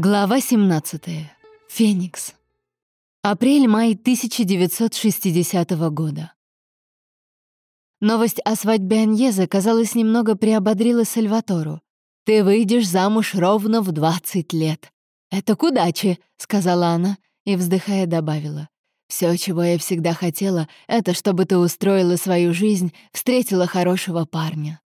Глава 17. Феникс. Апрель-май 1960 года. Новость о свадьбе Аньезы, казалось, немного приободрила Сальватору. «Ты выйдешь замуж ровно в 20 лет». «Это к удаче», — сказала она и, вздыхая, добавила. «Все, чего я всегда хотела, это чтобы ты устроила свою жизнь, встретила хорошего парня».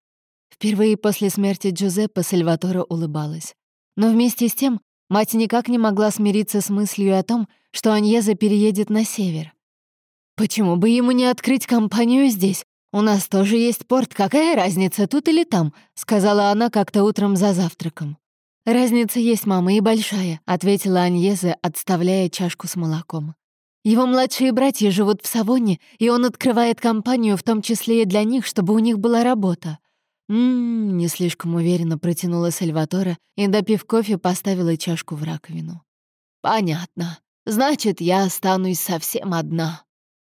Впервые после смерти Джузеппе Сальватора улыбалась. Но вместе с тем Мать никак не могла смириться с мыслью о том, что Аньеза переедет на север. «Почему бы ему не открыть компанию здесь? У нас тоже есть порт, какая разница, тут или там?» — сказала она как-то утром за завтраком. «Разница есть, мама, и большая», — ответила Аньеза, отставляя чашку с молоком. «Его младшие братья живут в Савоне, и он открывает компанию, в том числе и для них, чтобы у них была работа. «Ммм», — не слишком уверенно протянула Сальватора и, допив кофе, поставила чашку в раковину. «Понятно. Значит, я останусь совсем одна».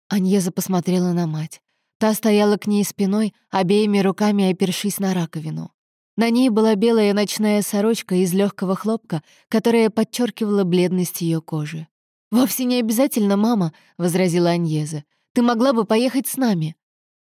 Аньеза посмотрела на мать. Та стояла к ней спиной, обеими руками опершись на раковину. На ней была белая ночная сорочка из легкого хлопка, которая подчеркивала бледность ее кожи. «Вовсе не обязательно, мама», — возразила Аньеза. «Ты могла бы поехать с нами».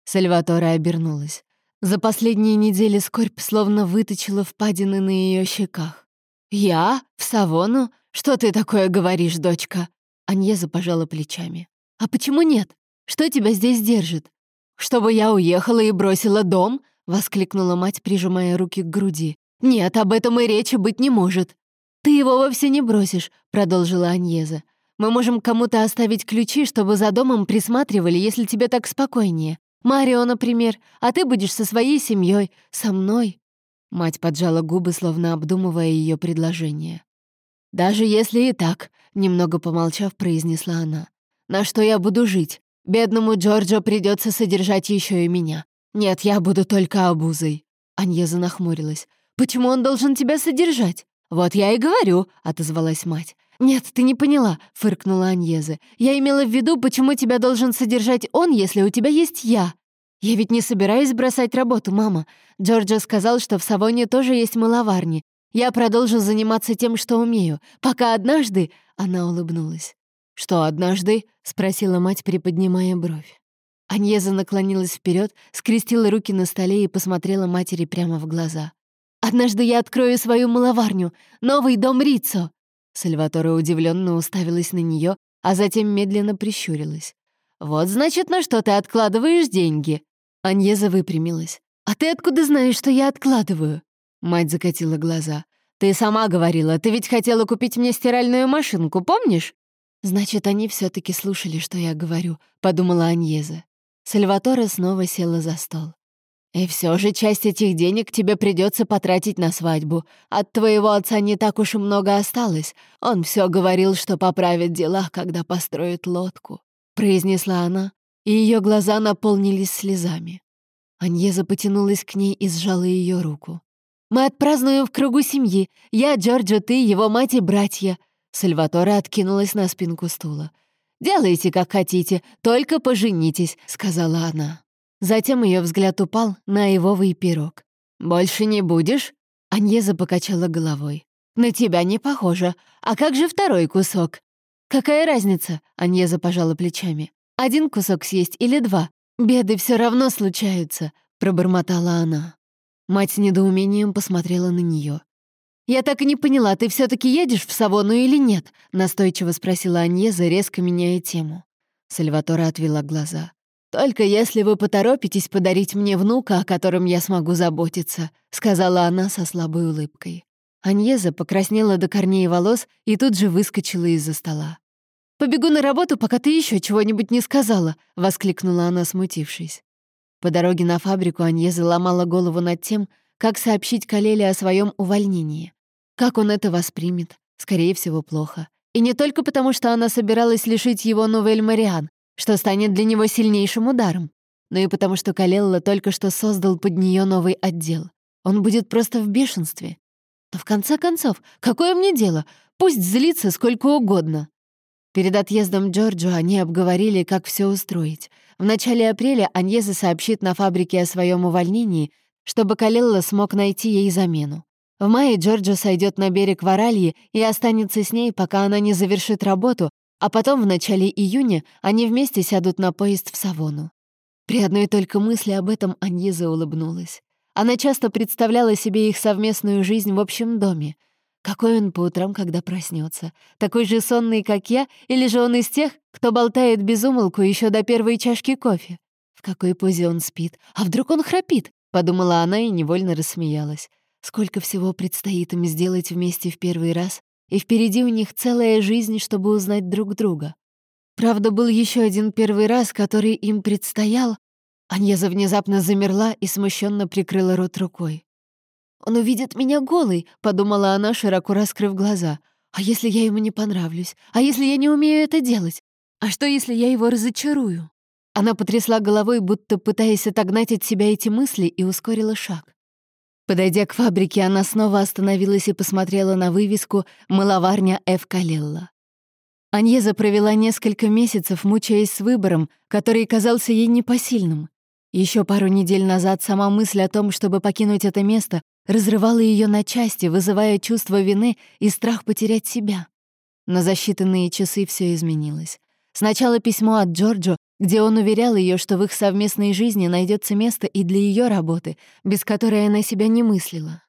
Сальватора обернулась. За последние недели скорбь словно выточила впадины на ее щеках. «Я? В Савону? Что ты такое говоришь, дочка?» Аньеза пожала плечами. «А почему нет? Что тебя здесь держит? Чтобы я уехала и бросила дом?» — воскликнула мать, прижимая руки к груди. «Нет, об этом и речи быть не может». «Ты его вовсе не бросишь», — продолжила Аньеза. «Мы можем кому-то оставить ключи, чтобы за домом присматривали, если тебе так спокойнее. Марио, например, а ты будешь со своей семьей, со мной». Мать поджала губы, словно обдумывая ее предложение. «Даже если и так», — немного помолчав, произнесла она. «На что я буду жить? Бедному Джорджо придется содержать еще и меня. Нет, я буду только обузой». Аньеза нахмурилась. «Почему он должен тебя содержать?» «Вот я и говорю», — отозвалась мать. «Нет, ты не поняла», — фыркнула Аньеза. «Я имела в виду, почему тебя должен содержать он, если у тебя есть я. Я ведь не собираюсь бросать работу, мама. Джорджа сказал, что в Савоне тоже есть маловарни. Я продолжу заниматься тем, что умею, пока однажды...» Она улыбнулась. «Что однажды?» — спросила мать, приподнимая бровь. Аньеза наклонилась вперед, скрестила руки на столе и посмотрела матери прямо в глаза. «Однажды я открою свою маловарню, новый дом Рицо!» Сальватора удивленно уставилась на нее, а затем медленно прищурилась. «Вот, значит, на что ты откладываешь деньги?» Аньеза выпрямилась. «А ты откуда знаешь, что я откладываю?» Мать закатила глаза. «Ты сама говорила, ты ведь хотела купить мне стиральную машинку, помнишь?» «Значит, они все таки слушали, что я говорю», — подумала Аньеза. Сальватора снова села за стол. И все же часть этих денег тебе придется потратить на свадьбу. От твоего отца не так уж и много осталось. Он все говорил, что поправит дела, когда построит лодку», — произнесла она, и ее глаза наполнились слезами. Аньеза потянулась к ней и сжала ее руку. «Мы отпразднуем в кругу семьи. Я, Джорджо, ты, его мать и братья». Сальватора откинулась на спинку стула. «Делайте, как хотите, только поженитесь», — сказала она. Затем ее взгляд упал на ивовый пирог. «Больше не будешь?» Аньеза покачала головой. «На тебя не похоже. А как же второй кусок?» «Какая разница?» — Аньеза пожала плечами. «Один кусок съесть или два? Беды все равно случаются», — пробормотала она. Мать с недоумением посмотрела на нее. «Я так и не поняла, ты все таки едешь в Савону или нет?» — настойчиво спросила Аньеза, резко меняя тему. Сальватора отвела глаза. «Только если вы поторопитесь подарить мне внука, о котором я смогу заботиться», — сказала она со слабой улыбкой. Аньеза покраснела до корней волос и тут же выскочила из-за стола. «Побегу на работу, пока ты еще чего-нибудь не сказала», — воскликнула она, смутившись. По дороге на фабрику Аньеза ломала голову над тем, как сообщить Калеле о своем увольнении. Как он это воспримет? Скорее всего, плохо. И не только потому, что она собиралась лишить его Новель Мариан, что станет для него сильнейшим ударом, но и потому, что Калелла только что создал под нее новый отдел. Он будет просто в бешенстве. Но в конце концов, какое мне дело? Пусть злится сколько угодно. Перед отъездом Джорджо они обговорили, как все устроить. В начале апреля Аньеза сообщит на фабрике о своем увольнении, чтобы Калелла смог найти ей замену. В мае Джорджо сойдет на берег Варальи и останется с ней, пока она не завершит работу, а потом в начале июня они вместе сядут на поезд в Савону. При одной только мысли об этом Аньеза улыбнулась. Она часто представляла себе их совместную жизнь в общем доме. Какой он по утрам, когда проснется? Такой же сонный, как я, или же он из тех, кто болтает без умолку еще до первой чашки кофе? В какой позе он спит? А вдруг он храпит? Подумала она и невольно рассмеялась. Сколько всего предстоит им сделать вместе в первый раз, и впереди у них целая жизнь, чтобы узнать друг друга. Правда, был еще один первый раз, который им предстоял. Аньеза внезапно замерла и смущенно прикрыла рот рукой. «Он увидит меня голой», — подумала она, широко раскрыв глаза. «А если я ему не понравлюсь? А если я не умею это делать? А что, если я его разочарую?» Она потрясла головой, будто пытаясь отогнать от себя эти мысли, и ускорила шаг. Подойдя к фабрике, она снова остановилась и посмотрела на вывеску «Маловарня Ф. Калелла». Аньеза провела несколько месяцев, мучаясь с выбором, который казался ей непосильным. Еще пару недель назад сама мысль о том, чтобы покинуть это место, разрывала ее на части, вызывая чувство вины и страх потерять себя. Но за считанные часы все изменилось. Сначала письмо от Джорджо, где он уверял ее, что в их совместной жизни найдется место и для ее работы, без которой она себя не мыслила.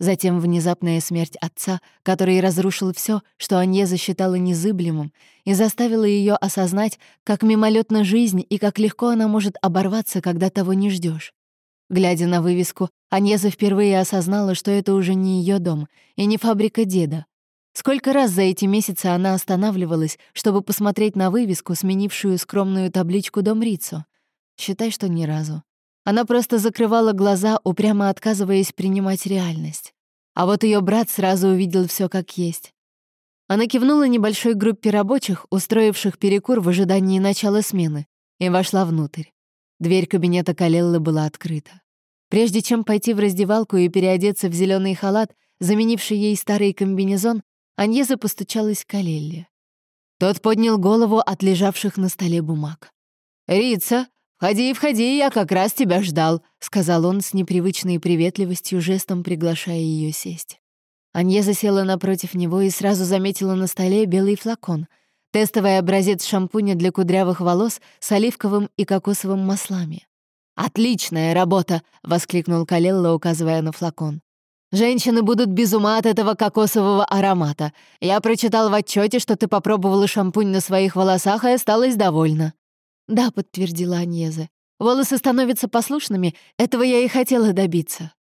Затем внезапная смерть отца, который разрушил все, что Анье засчитала незыблемым, и заставила ее осознать, как мимолетна жизнь и как легко она может оборваться, когда того не ждешь. Глядя на вывеску, Аньеза впервые осознала, что это уже не ее дом и не фабрика деда, Сколько раз за эти месяцы она останавливалась, чтобы посмотреть на вывеску, сменившую скромную табличку «Дом Рицо»? Считай, что ни разу. Она просто закрывала глаза, упрямо отказываясь принимать реальность. А вот ее брат сразу увидел все как есть. Она кивнула небольшой группе рабочих, устроивших перекур в ожидании начала смены, и вошла внутрь. Дверь кабинета Калеллы была открыта. Прежде чем пойти в раздевалку и переодеться в зеленый халат, заменивший ей старый комбинезон, Аньеза постучалась к Калелле. Тот поднял голову от лежавших на столе бумаг. «Рица, входи, входи, я как раз тебя ждал», — сказал он с непривычной приветливостью, жестом приглашая ее сесть. Аньеза села напротив него и сразу заметила на столе белый флакон, тестовый образец шампуня для кудрявых волос с оливковым и кокосовым маслами. «Отличная работа!» — воскликнул Калелла, указывая на флакон. Женщины будут без ума от этого кокосового аромата. Я прочитал в отчете, что ты попробовала шампунь на своих волосах и осталась довольна». «Да», — подтвердила Аньеза. «Волосы становятся послушными, этого я и хотела добиться».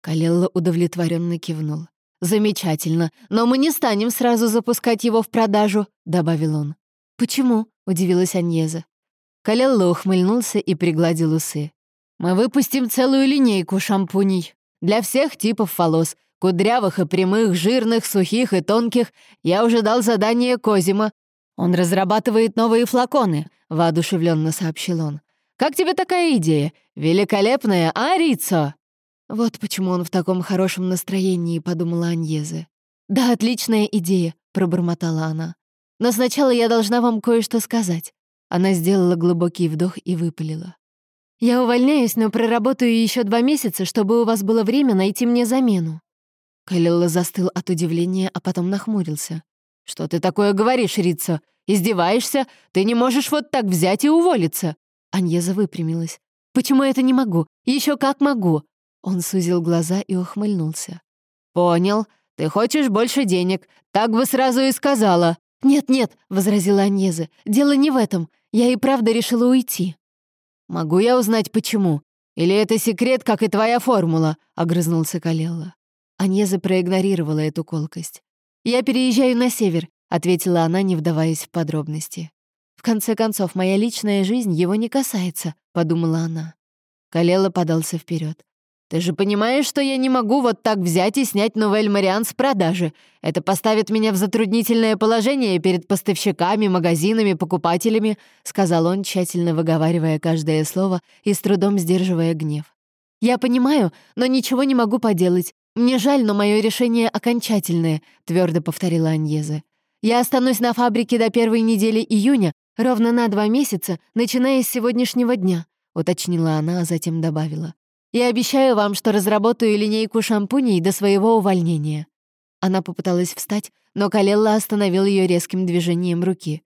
Калелла удовлетворенно кивнул. «Замечательно, но мы не станем сразу запускать его в продажу», — добавил он. «Почему?» — удивилась Аньеза. Калелла ухмыльнулся и пригладил усы. «Мы выпустим целую линейку шампуней. Для всех типов волос, кудрявых и прямых, жирных, сухих и тонких, я уже дал задание Козима. Он разрабатывает новые флаконы», — воодушевленно сообщил он. «Как тебе такая идея? Великолепная, а, Рицо?» «Вот почему он в таком хорошем настроении», — подумала Аньезе. «Да, отличная идея», — пробормотала она. «Но сначала я должна вам кое-что сказать». Она сделала глубокий вдох и выпалила. Я увольняюсь, но проработаю еще два месяца, чтобы у вас было время найти мне замену». Калилла застыл от удивления, а потом нахмурился. «Что ты такое говоришь, Рица? Издеваешься? Ты не можешь вот так взять и уволиться!» Аньеза выпрямилась. «Почему я это не могу? Еще как могу!» Он сузил глаза и ухмыльнулся. «Понял. Ты хочешь больше денег. Так бы сразу и сказала». «Нет-нет», — возразила Аньеза, — «дело не в этом. Я и правда решила уйти». «Могу я узнать, почему? Или это секрет, как и твоя формула?» — огрызнулся Калелла. Аньеза проигнорировала эту колкость. «Я переезжаю на север», — ответила она, не вдаваясь в подробности. «В конце концов, моя личная жизнь его не касается», — подумала она. Калела подался вперед. «Ты же понимаешь, что я не могу вот так взять и снять Новель Мариан с продажи. Это поставит меня в затруднительное положение перед поставщиками, магазинами, покупателями», сказал он, тщательно выговаривая каждое слово и с трудом сдерживая гнев. «Я понимаю, но ничего не могу поделать. Мне жаль, но мое решение окончательное», твердо повторила Аньезе. «Я останусь на фабрике до первой недели июня, ровно на два месяца, начиная с сегодняшнего дня», уточнила она, а затем добавила. Я обещаю вам, что разработаю линейку шампуней до своего увольнения». Она попыталась встать, но Калелла остановил ее резким движением руки.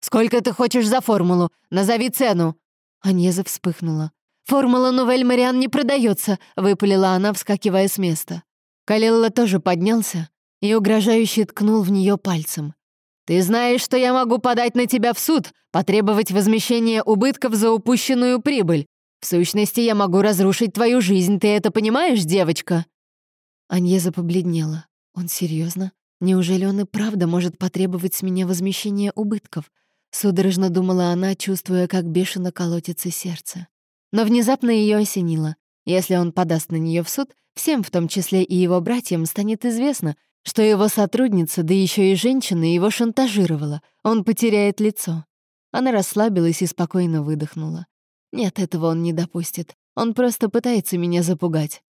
«Сколько ты хочешь за формулу? Назови цену!» Аньеза вспыхнула. «Формула Нувель Мариан не продается», — выпалила она, вскакивая с места. Калелла тоже поднялся и угрожающе ткнул в нее пальцем. «Ты знаешь, что я могу подать на тебя в суд, потребовать возмещения убытков за упущенную прибыль. В сущности, я могу разрушить твою жизнь, ты это понимаешь, девочка?» Аньеза побледнела. «Он серьезно? Неужели он и правда может потребовать с меня возмещения убытков?» Судорожно думала она, чувствуя, как бешено колотится сердце. Но внезапно ее осенило. Если он подаст на нее в суд, всем, в том числе и его братьям, станет известно, что его сотрудница, да еще и женщина, его шантажировала. Он потеряет лицо. Она расслабилась и спокойно выдохнула. Нет, этого он не допустит. Он просто пытается меня запугать.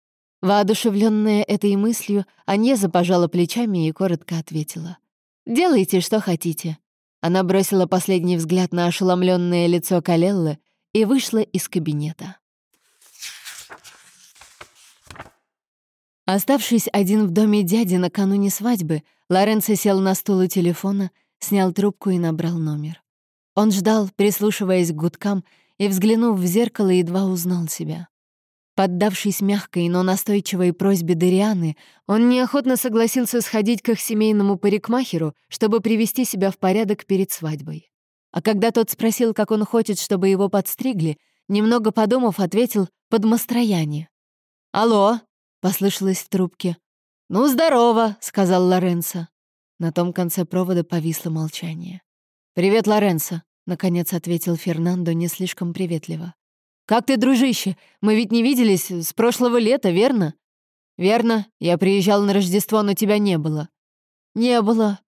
Воодушевленная этой мыслью, Аньеза пожала плечами и коротко ответила. «Делайте, что хотите». Она бросила последний взгляд на ошеломленное лицо Калеллы и вышла из кабинета. Оставшись один в доме дяди накануне свадьбы, Лоренцо сел на стул у телефона, снял трубку и набрал номер. Он ждал, прислушиваясь к гудкам, и, взглянув в зеркало, едва узнал себя. Поддавшись мягкой, но настойчивой просьбе Дарианы, он неохотно согласился сходить к их семейному парикмахеру, чтобы привести себя в порядок перед свадьбой. А когда тот спросил, как он хочет, чтобы его подстригли, немного подумав, ответил «подмастрояние». «Алло!» — послышалось в трубке. «Ну, здорово!» — сказал Лоренцо. На том конце провода повисло молчание. «Привет, Лоренцо!» Наконец ответил Фернандо не слишком приветливо. «Как ты, дружище? Мы ведь не виделись с прошлого лета, верно?» «Верно. Я приезжал на Рождество, но тебя не было». «Не было».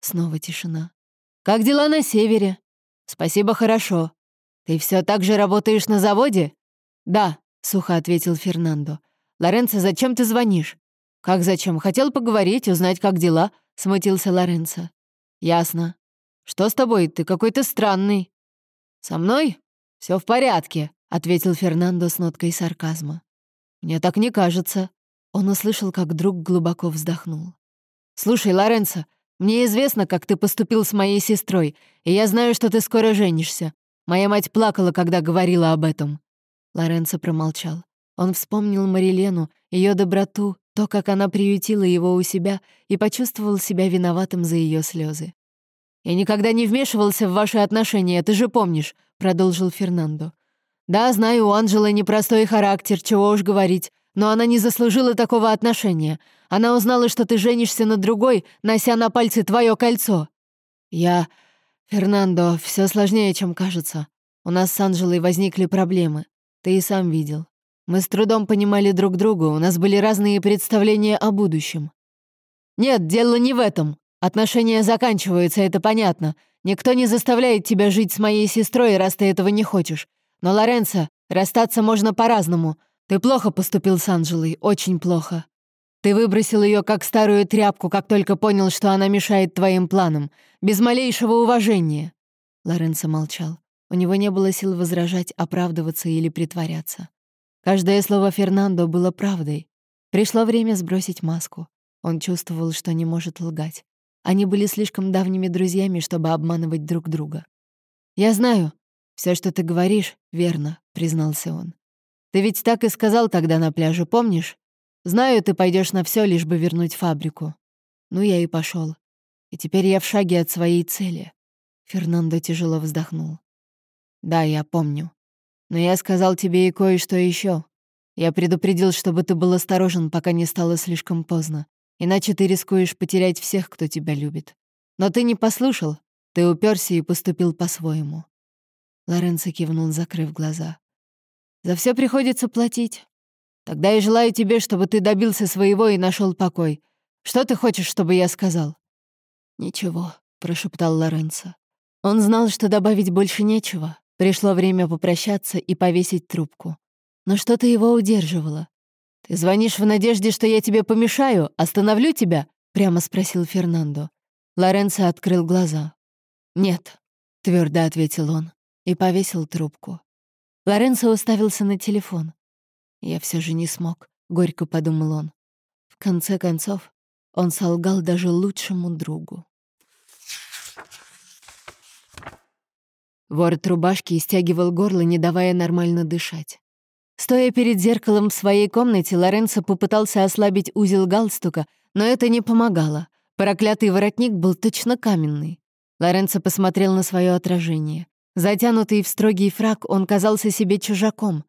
Снова тишина. «Как дела на севере?» «Спасибо, хорошо. Ты все так же работаешь на заводе?» «Да», — сухо ответил Фернандо. «Лоренцо, зачем ты звонишь?» «Как зачем? Хотел поговорить, узнать, как дела», — смутился Лоренцо. «Ясно. «Что с тобой? Ты какой-то странный». «Со мной? Все в порядке», — ответил Фернандо с ноткой сарказма. «Мне так не кажется». Он услышал, как друг глубоко вздохнул. «Слушай, Лоренцо, мне известно, как ты поступил с моей сестрой, и я знаю, что ты скоро женишься. Моя мать плакала, когда говорила об этом». Лоренцо промолчал. Он вспомнил Марилену, ее доброту, то, как она приютила его у себя, и почувствовал себя виноватым за ее слезы. «Я никогда не вмешивался в ваши отношения, ты же помнишь», — продолжил Фернандо. «Да, знаю, у Анжелы непростой характер, чего уж говорить, но она не заслужила такого отношения. Она узнала, что ты женишься на другой, нося на пальце твое кольцо». «Я... Фернандо, все сложнее, чем кажется. У нас с Анжелой возникли проблемы. Ты и сам видел. Мы с трудом понимали друг друга, у нас были разные представления о будущем». «Нет, дело не в этом», Отношения заканчиваются, это понятно. Никто не заставляет тебя жить с моей сестрой, раз ты этого не хочешь. Но, Лоренцо, расстаться можно по-разному. Ты плохо поступил с Анжелой, очень плохо. Ты выбросил ее как старую тряпку, как только понял, что она мешает твоим планам, без малейшего уважения». Лоренцо молчал. У него не было сил возражать, оправдываться или притворяться. Каждое слово Фернандо было правдой. Пришло время сбросить маску. Он чувствовал, что не может лгать. Они были слишком давними друзьями, чтобы обманывать друг друга. «Я знаю, все, что ты говоришь, верно», — признался он. «Ты ведь так и сказал тогда на пляже, помнишь? Знаю, ты пойдешь на все, лишь бы вернуть фабрику. Ну, я и пошел. И теперь я в шаге от своей цели». Фернандо тяжело вздохнул. «Да, я помню. Но я сказал тебе и кое-что еще. Я предупредил, чтобы ты был осторожен, пока не стало слишком поздно. Иначе ты рискуешь потерять всех, кто тебя любит. Но ты не послушал, ты уперся и поступил по-своему». Лоренцо кивнул, закрыв глаза. «За все приходится платить. Тогда я желаю тебе, чтобы ты добился своего и нашел покой. Что ты хочешь, чтобы я сказал?» «Ничего», — прошептал Лоренцо. Он знал, что добавить больше нечего. Пришло время попрощаться и повесить трубку. Но что-то его удерживало. «Ты звонишь в надежде, что я тебе помешаю? Остановлю тебя?» — прямо спросил Фернандо. Лоренцо открыл глаза. «Нет», — твердо ответил он и повесил трубку. Лоренцо уставился на телефон. Я все же не смог, — горько подумал он. В конце концов, он солгал даже лучшему другу. Ворот рубашки стягивал горло, не давая нормально дышать. Стоя перед зеркалом в своей комнате, Лоренцо попытался ослабить узел галстука, но это не помогало. Проклятый воротник был точно каменный. Лоренцо посмотрел на свое отражение. Затянутый в строгий фраг, он казался себе чужаком.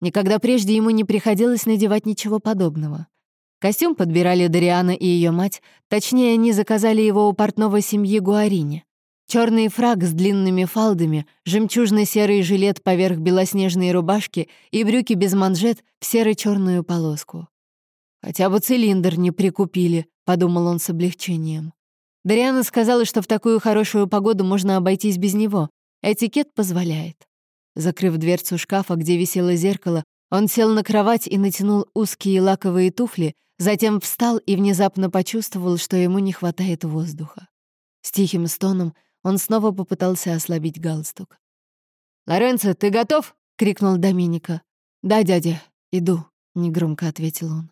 Никогда прежде ему не приходилось надевать ничего подобного. Костюм подбирали Дариана и ее мать, точнее, они заказали его у портного семьи Гуарини. Черный фраг с длинными фалдами, жемчужно-серый жилет поверх белоснежной рубашки и брюки без манжет в серо-черную полоску. «Хотя бы цилиндр не прикупили», — подумал он с облегчением. Дариана сказала, что в такую хорошую погоду можно обойтись без него. Этикет позволяет. Закрыв дверцу шкафа, где висело зеркало, он сел на кровать и натянул узкие лаковые туфли, затем встал и внезапно почувствовал, что ему не хватает воздуха. С тихим стоном он снова попытался ослабить галстук. «Лоренцо, ты готов?» — крикнул Доминика. «Да, дядя, иду», — негромко ответил он.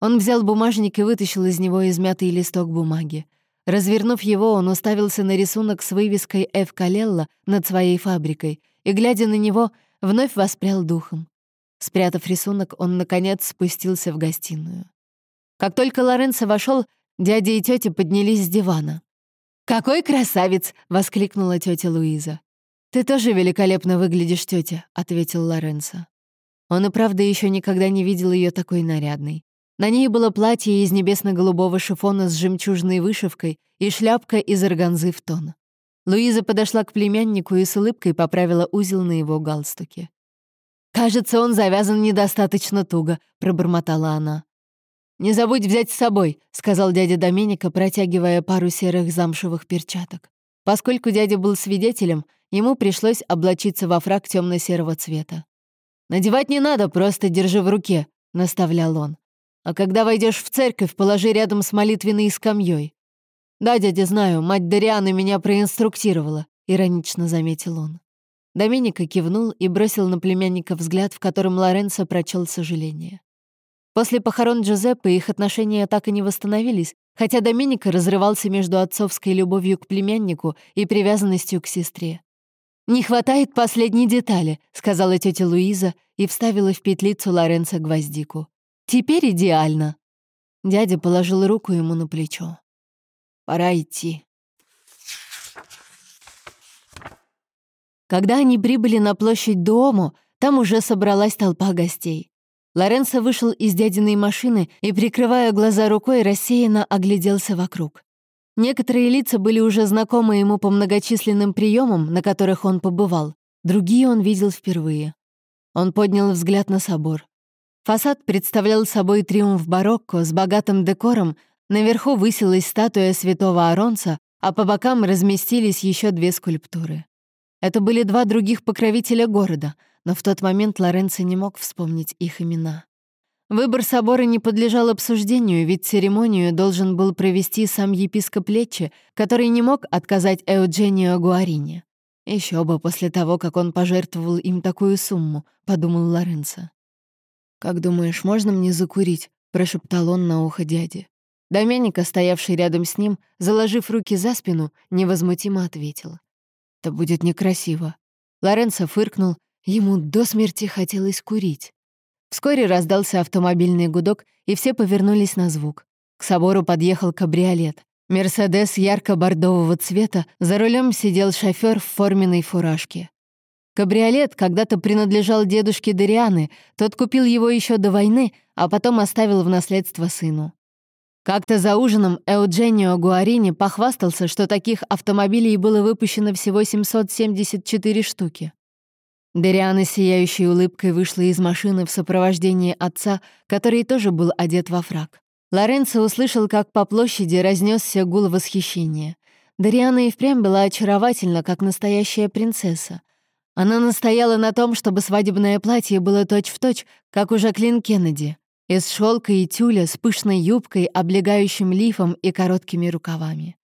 Он взял бумажник и вытащил из него измятый листок бумаги. Развернув его, он уставился на рисунок с вывеской «Ф. Калелла» над своей фабрикой и, глядя на него, вновь воспрял духом. Спрятав рисунок, он, наконец, спустился в гостиную. Как только Лоренцо вошел, дядя и тетя поднялись с дивана. «Какой красавец!» — воскликнула тетя Луиза. «Ты тоже великолепно выглядишь, тетя, ответил Лоренцо. Он и правда еще никогда не видел ее такой нарядной. На ней было платье из небесно-голубого шифона с жемчужной вышивкой и шляпка из органзы в тон. Луиза подошла к племяннику и с улыбкой поправила узел на его галстуке. «Кажется, он завязан недостаточно туго», — пробормотала она. «Не забудь взять с собой», — сказал дядя Доменика, протягивая пару серых замшевых перчаток. Поскольку дядя был свидетелем, ему пришлось облачиться во фраг темно серого цвета. «Надевать не надо, просто держи в руке», — наставлял он. «А когда войдешь в церковь, положи рядом с молитвенной скамьей. «Да, дядя, знаю, мать Дарианы меня проинструктировала», — иронично заметил он. Доминика кивнул и бросил на племянника взгляд, в котором Лоренцо прочел сожаление. После похорон Джузеппе их отношения так и не восстановились, хотя Доминика разрывался между отцовской любовью к племяннику и привязанностью к сестре. «Не хватает последней детали», — сказала тетя Луиза и вставила в петлицу Лоренцо гвоздику. «Теперь идеально». Дядя положил руку ему на плечо. «Пора идти». Когда они прибыли на площадь Дуомо, там уже собралась толпа гостей. Лоренцо вышел из дядиной машины и, прикрывая глаза рукой, рассеянно огляделся вокруг. Некоторые лица были уже знакомы ему по многочисленным приемам, на которых он побывал, другие он видел впервые. Он поднял взгляд на собор. Фасад представлял собой триумф барокко с богатым декором, наверху высилась статуя святого Аронца, а по бокам разместились еще две скульптуры. Это были два других покровителя города — но в тот момент Лоренцо не мог вспомнить их имена. Выбор собора не подлежал обсуждению, ведь церемонию должен был провести сам епископ Лечи, который не мог отказать Эудженио Гуарине. Еще бы после того, как он пожертвовал им такую сумму», — подумал Лоренцо. «Как думаешь, можно мне закурить?» — прошептал он на ухо дяде. Доменика, стоявший рядом с ним, заложив руки за спину, невозмутимо ответил. «Это будет некрасиво». Лоренцо фыркнул Ему до смерти хотелось курить. Вскоре раздался автомобильный гудок, и все повернулись на звук. К собору подъехал кабриолет. Мерседес ярко-бордового цвета, за рулем сидел шофер в форменной фуражке. Кабриолет когда-то принадлежал дедушке Дарианы, тот купил его еще до войны, а потом оставил в наследство сыну. Как-то за ужином Эудженио Гуарини похвастался, что таких автомобилей было выпущено всего 774 штуки. Дериана сияющей улыбкой вышла из машины в сопровождении отца, который тоже был одет во фрак. Лоренцо услышал, как по площади разнесся гул восхищения. Дариана и впрямь была очаровательна, как настоящая принцесса. Она настояла на том, чтобы свадебное платье было точь-в-точь, точь, как у Жаклин Кеннеди, из шелка и тюля с пышной юбкой, облегающим лифом и короткими рукавами.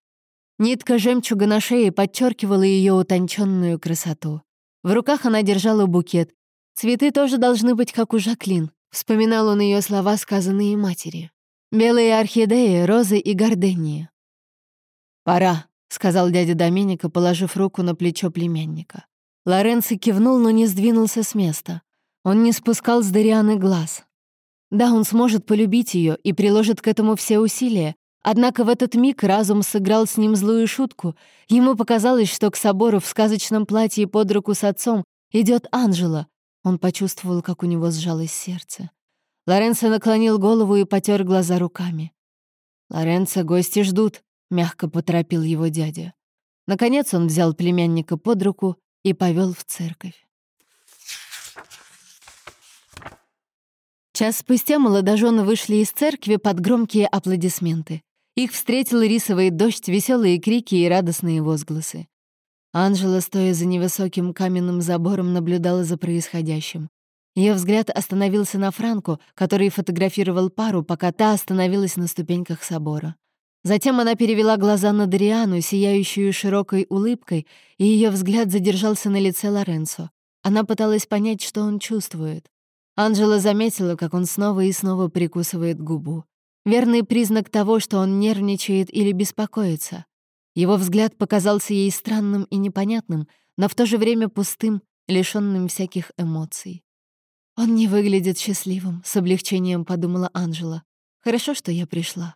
Нитка жемчуга на шее подчеркивала ее утонченную красоту. В руках она держала букет. «Цветы тоже должны быть, как у Жаклин», Вспоминал он ее слова, сказанные матери. «Белые орхидеи, розы и гордении». «Пора», — сказал дядя Доменико, положив руку на плечо племянника. Лоренцо кивнул, но не сдвинулся с места. Он не спускал с Дарианы глаз. Да, он сможет полюбить ее и приложит к этому все усилия, однако в этот миг разум сыграл с ним злую шутку. Ему показалось, что к собору в сказочном платье под руку с отцом идет Анжела, он почувствовал, как у него сжалось сердце. Лоренцо наклонил голову и потер глаза руками. «Лоренцо, гости ждут», — мягко поторопил его дядя. Наконец он взял племянника под руку и повел в церковь. Час спустя молодожены вышли из церкви под громкие аплодисменты. Их встретил рисовый дождь, веселые крики и радостные возгласы. Анжела, стоя за невысоким каменным забором, наблюдала за происходящим. Ее взгляд остановился на Франку, который фотографировал пару, пока та остановилась на ступеньках собора. Затем она перевела глаза на Дариану, сияющую широкой улыбкой, и ее взгляд задержался на лице Лоренцо. Она пыталась понять, что он чувствует. Анжела заметила, как он снова и снова прикусывает губу. Верный признак того, что он нервничает или беспокоится. Его взгляд показался ей странным и непонятным, но в то же время пустым, лишённым всяких эмоций. «Он не выглядит счастливым», — с облегчением подумала Анжела. «Хорошо, что я пришла».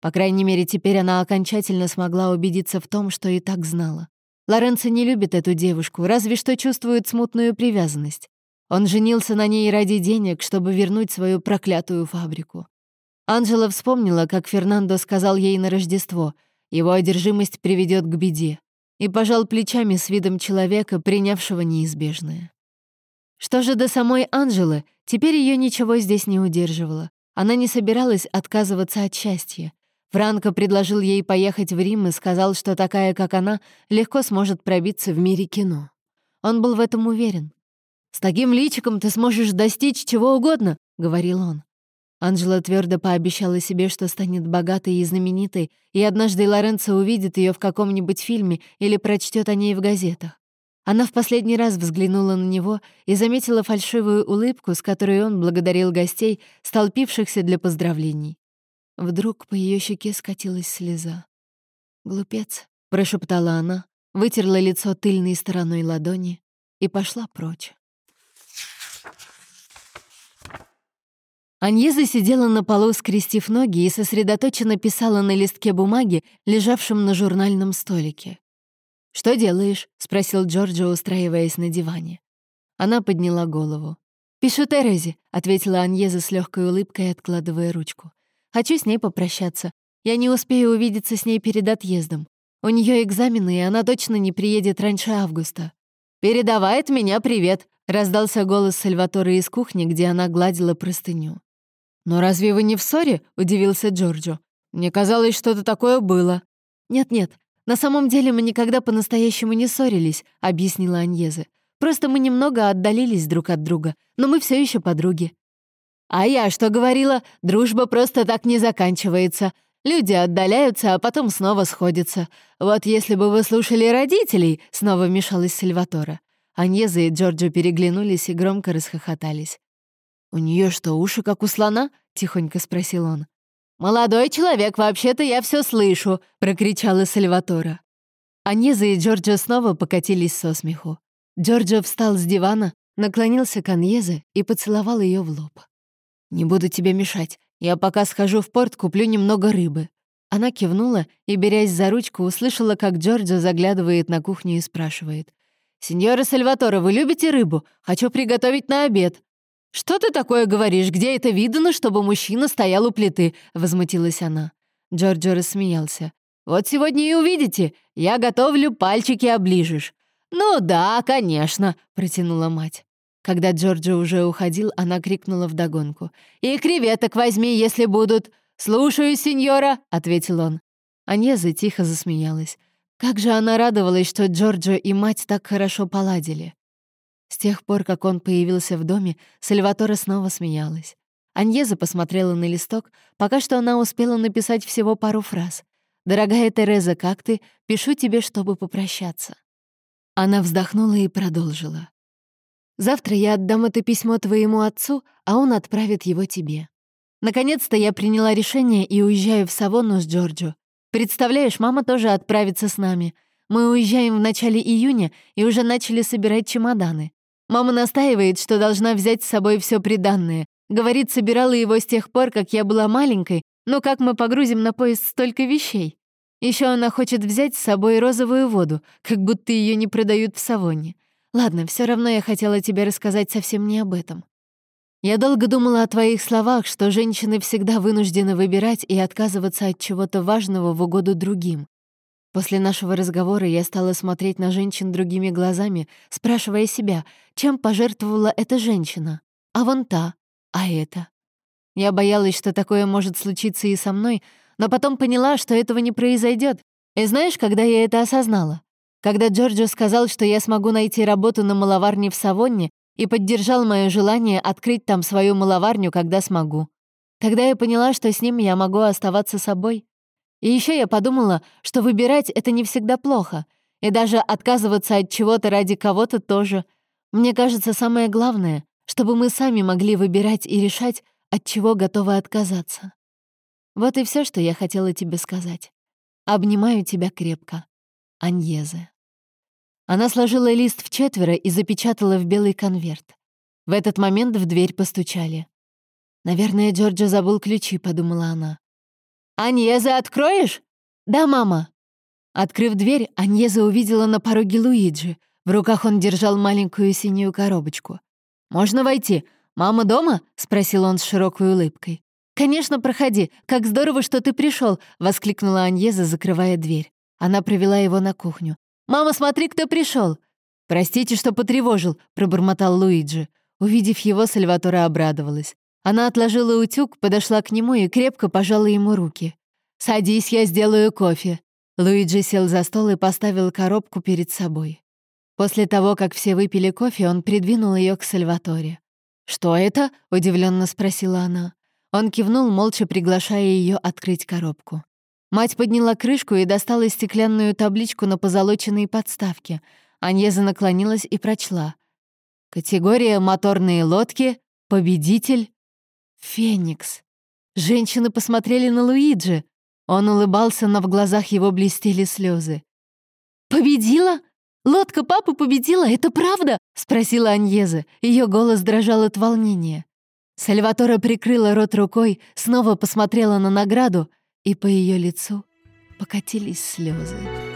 По крайней мере, теперь она окончательно смогла убедиться в том, что и так знала. Лоренцо не любит эту девушку, разве что чувствует смутную привязанность. Он женился на ней ради денег, чтобы вернуть свою проклятую фабрику. Анжела вспомнила, как Фернандо сказал ей на Рождество — его одержимость приведет к беде, и пожал плечами с видом человека, принявшего неизбежное. Что же до самой Анжелы, теперь ее ничего здесь не удерживало. Она не собиралась отказываться от счастья. Франко предложил ей поехать в Рим и сказал, что такая, как она, легко сможет пробиться в мире кино. Он был в этом уверен. «С таким личиком ты сможешь достичь чего угодно», — говорил он. Анжела твердо пообещала себе, что станет богатой и знаменитой, и однажды Лоренцо увидит ее в каком-нибудь фильме или прочтет о ней в газетах. Она в последний раз взглянула на него и заметила фальшивую улыбку, с которой он благодарил гостей, столпившихся для поздравлений. Вдруг по ее щеке скатилась слеза. «Глупец», — прошептала она, вытерла лицо тыльной стороной ладони и пошла прочь. Аньеза сидела на полу, скрестив ноги, и сосредоточенно писала на листке бумаги, лежавшем на журнальном столике. «Что делаешь?» — спросил Джорджо, устраиваясь на диване. Она подняла голову. «Пишу Терезе», — ответила Аньеза с легкой улыбкой, откладывая ручку. «Хочу с ней попрощаться. Я не успею увидеться с ней перед отъездом. У нее экзамены, и она точно не приедет раньше августа». «Передавай от меня привет», — раздался голос Сальваторы из кухни, где она гладила простыню. «Но разве вы не в ссоре?» — удивился Джорджо. «Мне казалось, что-то такое было». «Нет-нет, на самом деле мы никогда по-настоящему не ссорились», — объяснила Аньезе. «Просто мы немного отдалились друг от друга, но мы все еще подруги». «А я что говорила? Дружба просто так не заканчивается. Люди отдаляются, а потом снова сходятся. Вот если бы вы слушали родителей», — снова вмешалась Сальватора. Аньеза и Джорджо переглянулись и громко расхохотались. «У нее что, уши как у слона?» — тихонько спросил он. «Молодой человек, вообще-то я все слышу!» — прокричала Сальватора. Аниза и Джорджо снова покатились со смеху. Джорджо встал с дивана, наклонился к Аньезе и поцеловал ее в лоб. «Не буду тебе мешать. Я пока схожу в порт, куплю немного рыбы». Она кивнула и, берясь за ручку, услышала, как Джорджо заглядывает на кухню и спрашивает. «Сеньора Сальватора, вы любите рыбу? Хочу приготовить на обед». «Что ты такое говоришь? Где это видано, чтобы мужчина стоял у плиты?» — возмутилась она. Джорджо рассмеялся. «Вот сегодня и увидите. Я готовлю, пальчики оближешь». «Ну да, конечно», — протянула мать. Когда Джорджо уже уходил, она крикнула вдогонку. «И креветок возьми, если будут». «Слушаю, сеньора», — ответил он. Анеза тихо засмеялась. Как же она радовалась, что Джорджо и мать так хорошо поладили. С тех пор, как он появился в доме, Сальватора снова смеялась. Аньеза посмотрела на листок, пока что она успела написать всего пару фраз. «Дорогая Тереза, как ты? Пишу тебе, чтобы попрощаться». Она вздохнула и продолжила. Завтра я отдам это письмо твоему отцу, а он отправит его тебе. Наконец-то я приняла решение и уезжаю в Савонну с Джорджо. Представляешь, мама тоже отправится с нами. Мы уезжаем в начале июня и уже начали собирать чемоданы. Мама настаивает, что должна взять с собой все приданное. Говорит, собирала его с тех пор, как я была маленькой, но как мы погрузим на поезд столько вещей? Еще она хочет взять с собой розовую воду, как будто ее не продают в Савонне. Ладно, все равно я хотела тебе рассказать совсем не об этом. Я долго думала о твоих словах, что женщины всегда вынуждены выбирать и отказываться от чего-то важного в угоду другим. После нашего разговора я стала смотреть на женщин другими глазами, спрашивая себя, чем пожертвовала эта женщина, а вон та, а это. Я боялась, что такое может случиться и со мной, но потом поняла, что этого не произойдет. И знаешь, когда я это осознала? Когда Джорджо сказал, что я смогу найти работу на маловарне в Савонне и поддержал мое желание открыть там свою маловарню, когда смогу. Тогда я поняла, что с ним я могу оставаться собой. И еще я подумала, что выбирать — это не всегда плохо, и даже отказываться от чего-то ради кого-то тоже. Мне кажется, самое главное, чтобы мы сами могли выбирать и решать, от чего готовы отказаться. Вот и все, что я хотела тебе сказать. Обнимаю тебя крепко. Аньезе. Она сложила лист в четверо и запечатала в белый конверт. В этот момент в дверь постучали. «Наверное, Джорджо забыл ключи», — подумала она. «Аньеза, откроешь?» «Да, мама». Открыв дверь, Аньеза увидела на пороге Луиджи. В руках он держал маленькую синюю коробочку. «Можно войти? Мама дома?» — спросил он с широкой улыбкой. «Конечно, проходи. Как здорово, что ты пришел, воскликнула Аньеза, закрывая дверь. Она провела его на кухню. «Мама, смотри, кто пришел. «Простите, что потревожил», — пробормотал Луиджи. Увидев его, Сальватора обрадовалась. Она отложила утюг, подошла к нему и крепко пожала ему руки. «Садись, я сделаю кофе». Луиджи сел за стол и поставил коробку перед собой. После того, как все выпили кофе, он придвинул ее к Сальваторе. «Что это?» — удивленно спросила она. Он кивнул, молча приглашая ее открыть коробку. Мать подняла крышку и достала стеклянную табличку на позолоченной подставке. Аньеза наклонилась и прочла. «Категория моторные лодки. Победитель. «Феникс». Женщины посмотрели на Луиджи. Он улыбался, но в глазах его блестели слезы. «Победила? Лодка папы победила, это правда?» — спросила Аньеза. Ее голос дрожал от волнения. Сальватора прикрыла рот рукой, снова посмотрела на награду, и по ее лицу покатились слезы.